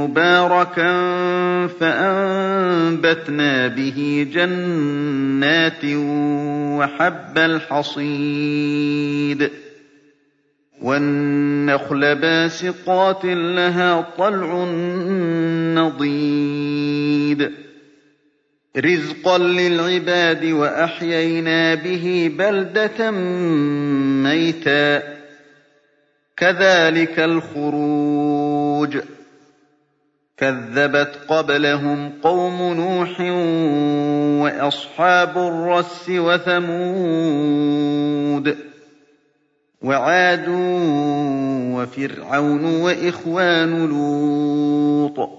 مُبَارَكًا فَأَنبَتْنَا بِهِ جَنَّاتٍ وَحَبَّ الْحَصِيدِ. وَالنَّخْلَ بَاسِقَاتٍ لَّهَا طَلْعٌ نَّضِيدٌ. رِّزْقًا لِّلْعِبَادِ وَأَحْيَيْنَا بِهِ بَلْدَةً مَّيْتًا. كَذَٰلِكَ الْخُرُوجُ. كَذَّبَتْ قَبْلَهُمْ قَوْمُ نُوحٍ وَأَصْحَابُ الرَّسِّ وَثَمُودُ وَعَادٌ وَفِرْعَوْنُ وَإِخْوَانُ لُوطٍ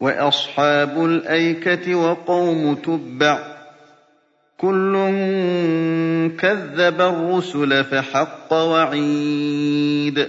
وَأَصْحَابُ الْأَيْكَةِ وَقَوْمُ تُبَّعٍ ۚ كُلٌّ كَذَّبَ الرُّسُلَ فَحَقَّ وَعِيدِ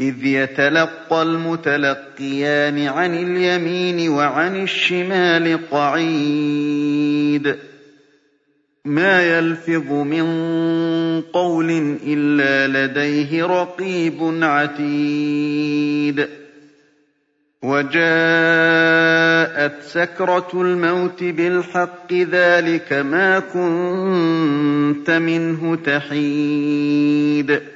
إِذْ يَتَلَقَّى الْمُتَلَقِّيَانِ عَنِ الْيَمِينِ وَعَنِ الشِّمَالِ قَعِيدٌ. مَّا يَلْفِظُ مِن قَوْلٍ إِلَّا لَدَيْهِ رَقِيبٌ عَتِيدٌ. وَجَاءَتْ سَكْرَةُ الْمَوْتِ بِالْحَقِّ ذَٰلِكَ مَا كُنتَ مِنْهُ تَحِيدُ.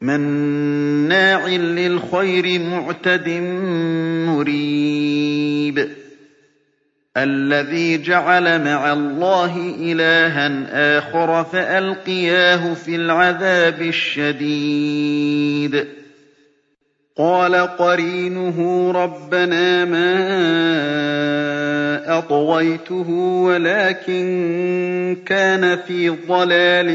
مَّنَّاعٍ لِّلْخَيْرِ مُعْتَدٍ مُّرِيبٍ. الَّذِي جَعَلَ مَعَ اللَّهِ إِلَٰهًا آخَرَ فَأَلْقِيَاهُ فِي الْعَذَابِ الشَّدِيدِ. قَالَ قَرِينُهُ رَبَّنَا مَا أَطْغَيْتُهُ وَلَٰكِن كَانَ فِي ضَلَالٍ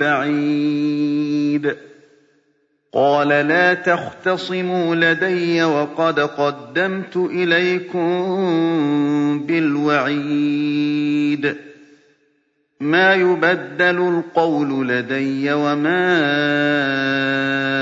بَعِيدٍ. قَالَ لَا تَخْتَصِمُوا لَدَيَّ وَقَدْ قَدَّمْتُ إِلَيْكُم بِالْوَعِيدِ. مَا يُبَدَّلُ الْقَوْلُ لَدَيَّ وَمَا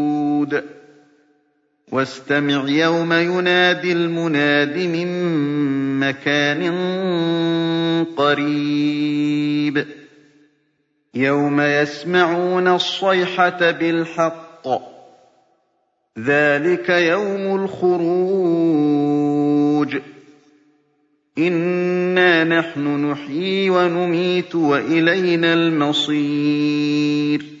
واستمع يوم ينادي المناد من مكان قريب. يَوْمَ يَسْمَعُونَ الصَّيْحَةَ بِالْحَقِّ ۚ. ذَٰلِكَ يَوْمُ الْخُرُوجِ. إِنَّا نَحْنُ نُحْيِي وَنُمِيتُ وَإِلَيْنَا الْمَصِيرُ.